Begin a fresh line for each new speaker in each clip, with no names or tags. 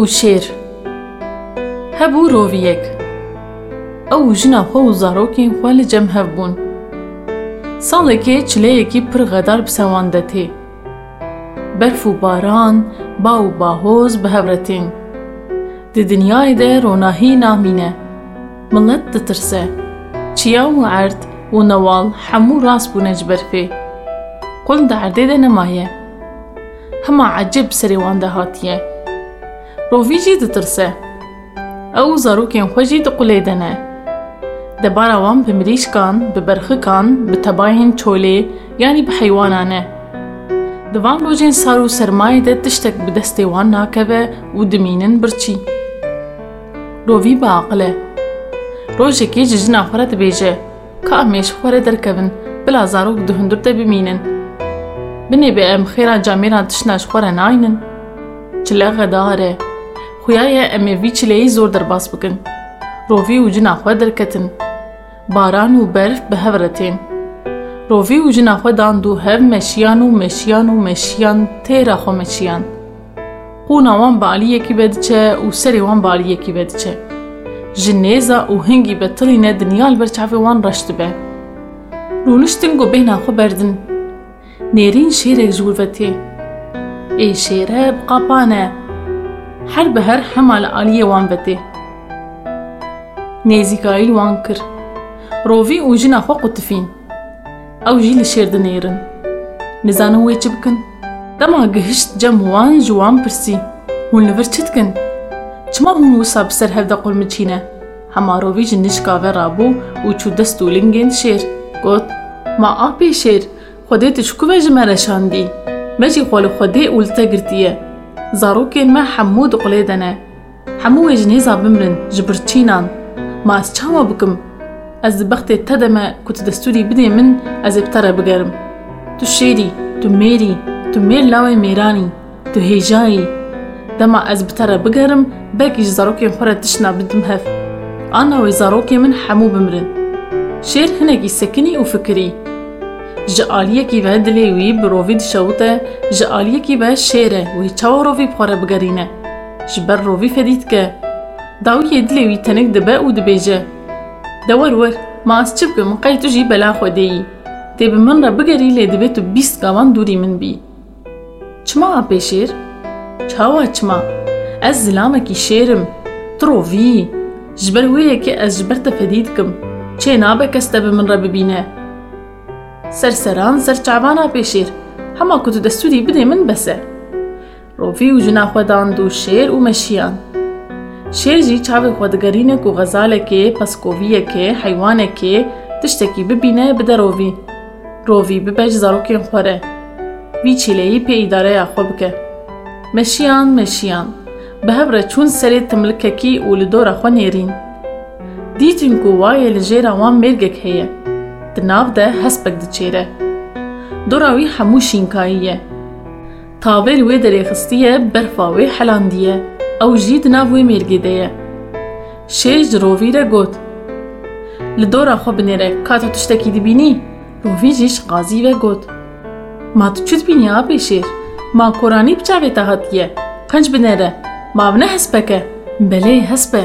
و شێر. هەبوو ڕۆڤیەک. ئەو ژنا خۆ و زارۆکین خوا لە جەم هەبوون. ساڵێکێ چلەیەکی پڕ غەدار بسەواندەتێ بەرف و باران با و باهۆز بەهەورەتین. دی دنیایدا ڕۆناهی نامینە. مڵەت دترسە. چیا و عرد و نەواڵ هەموو ڕاست بوونە ji berfê قول دەعردێ de nemaye hema ecib serê wan de hatiye rovî jî ditirse ew zarokên xwe jî di qulê de ne debara wan bi mirîşkan bi berxikan bi tebayên çolê yanî bi heywanan e di van rojên sar û sermayê de tiştek bi destê wan nakeve û dimînin birçî rovî biaqil e rojekê ji jina xwe re dibêje ka em mêş e baran û berf bi hev re tên rovî û cina xwe dan dû hev meşiyan û meşiyan û meşiyan têra xwe meşiyan qûna wan bi aliyekî ve diçe û serê wan bi aliyekî ve diçe ji nêza û hingî betilîne dinya li ber çavê wan reş dibe rûniştin got bêhna xwe berdin نێرین شێرێک ji wir tê ê şêre bi qapan e jî li şêr dinêrin nizanin wê çi bikin dema gihişt cem wan ji wan pirsî hûn li vir çi dikin çima hûn wisa bi ser hev de qul miçîne hema rovî ji nişka ve rabû û çû dest û lingên şêr got ma apê şêr خودê tu ji ku ve ji me reşandî me jî xwe li xwedê û li te girtiye zarokên me hemû di qulê de ne hemû wê ji nêza bimirin ji birçînan ma ez çawa bikim ez di bextê te de me ku tu destûrî bidê min ez ê bi te re bigerim tu şêrî tu mêrî tu mêr lawê mêranî tu hêjayî dema ez bi te re bigerim belkî ji zarokên xwe re tişna bidim hev ana wê zarokê min hemû bimirin şêr hinekî sekinî û fikirî ji aliyekî ve şêre wî çawa rovî bi xwe re bigerîne ji ber rovî fedî dike dawiyê dilê wî tenik dibe û dibêje de wer wer ma ez çi bikim qey tu jî bela xwedê yî tê bi min re bigerî lê divê tu bîst gavan dûrî min bî çima apê şêr çawa çima ez zilamekî şêrim tu rovî ji ber wê yekê ez ji ber te fedî dikim çê nabe kes te bi min re bibîne سەرسەران سەرچاوانە پێشێر. هەما کوت و دەستوری بدێ من بەسە ڕۆڤی و ژناخوەدان دوو شێر و مەشیان. شێرژی چاوی خۆدگەرینێک و غەزالێکێ پەسکۆڤیەکێ حیوانێکێ تشتێکی ببینە بدەڕۆڤی ڕۆڤی. ببەش زارۆکێن خۆرە. وی چیلەیی پێ ئیدارەیە خۆ بکە. مەشیان مەشیان. بەهەبرە چوون سەرێت تملکەکی و لە دۆرە خۆ نێرین. دیتین و وایە لە وان مێرگێک هەیە. Di nav de hespek diçêre. Dora wî hemû şînkayî ye. Tavê li wê derê xistiye berfa wê helandiye, ew jî di nav wê mêrgê de ye. Şêr ji rovî re got. Li dora xwe binêre ka tu tiştekî dibînî? Rovî jî ji qazî ve got. Ma tu çi dibînî apê şêr? Ma koranî bi çavê te hatiye. Qenc binêre. Ma ne hespeke? Belê hespe.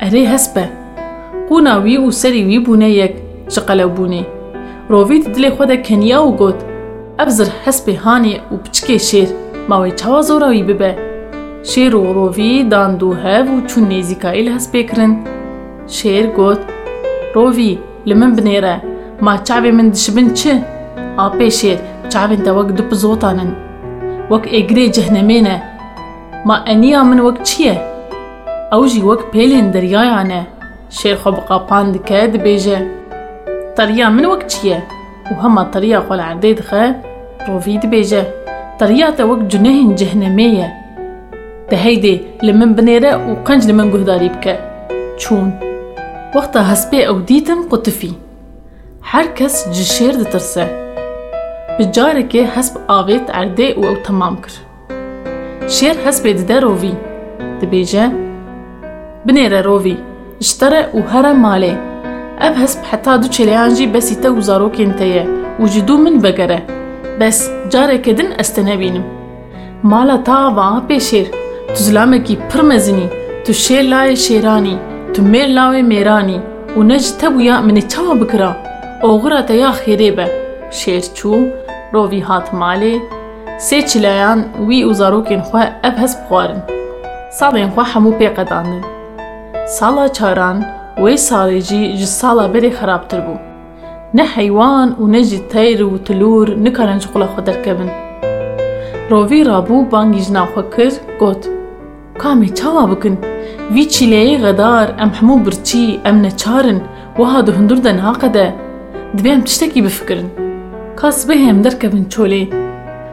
Erê hespe. Qûna wî û serî wî bûne yek شقلو بوني روويت دلي خودا كنيا و گوت ابزر حسبي هاني و بچكي شير ماوي چاوا زوراوي ببه شير و روويت دان دو هف و چون نيزيكا إل حسبي کرن شير گوت روويت لمن بنيرا ما چاوي من دشبن چه؟ آبه شير چاوي دا وق دوب زوتانن وق اگري جهنمينا ما انيا من وق چيه اوجي وق پیلين دريايانه شير خوب قاپان دكاد بيجه طريا من وقت و هەما طریا خۆ لە عردەی دخە ڕۆڤی دبێژە طریا te وەک جنەهین جەهنەمەیە دە هەیدێ لە من بنێرە و قەنج لە من گوهداری بکە چوون وەختە هەسپێ ئەو دیتم قوتفی هەر کەس ji şêr ditirse bi carekê hesp avêt erdê û ew temam kir şêr malê ev hesp heta du çêleyan jî besî te û zarokên te ye û ji dû min vegere bes careke din ez te nebînim mala ta ava pêşêr تو زلامekî pir mezinî tu şêr layê şêranî tu mêr lawê mêranî û ne ji te bûya min ê çawa bikira oxira te ya xêrê be şêr çû rovî hat malê sê çilayan wî sala çaran wê salê jî ji sala berê xerabtir bû ne heywan û ne jî teyr û tilûr nikarin ji qula xwe derkevin rovî rabû bangî jina xwe kir got kamê çawa bikin vî çîleyê xedar em hemû birçî em neçarin wiha di hundur de naqede divê em tiştekî bifikirin ka sibehê em derkevin çolê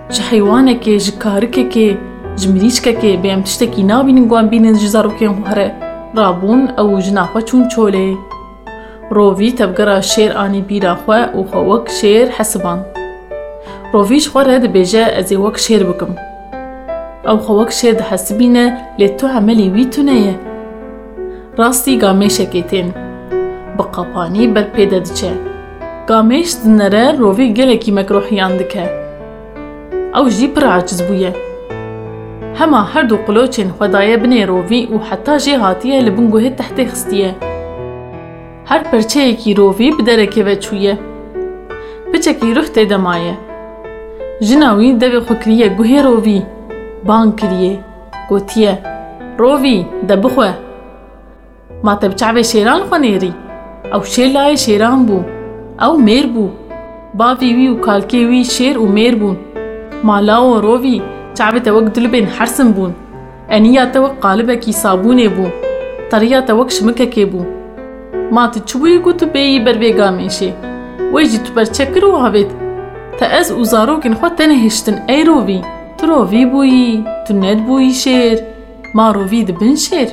ji heywanekê ji karikekê ji mirîçkekê bê em tiştekî nabînin guan bînin ji zarokên xwe here rabûn ew jina xwe çûn çolê rovî tevgera şêr anî bîra xwe û xwe wek şêr hesiband rovî ji xwe re dibêje ez ê wek şêr bikim ew xwe wek şêr dihesibîne lê tu emelê wî tune ye rastî gamêşekê tên bi qapanî ber pê de diçe gamêş di nere rovî gelekî mekrohiyan dike ew jî pir aciz bûye hema her du qulocên xwe daye binê rovî û heta jê hatiye li bin guhê tehtê xistiye her perçeyekî rovî bi derekê ve çûye piçekî ruh tê de maye jina wî devê xwe kiriye guhê rovî bang kiriye gotiye rovî de bixwe چابه توک دلبین حرسم بون. انیا توک قالبة کی صابونه بو طریا توک شمکه کی بو ما ته چوی گوت بی بر بیگا میشه وای جی تو بر چکر و هوید تا از اوزارو کن خود تن هشتن ای رووی تو رووی بویی تو ند بویی شیر ما رووی دبن شیر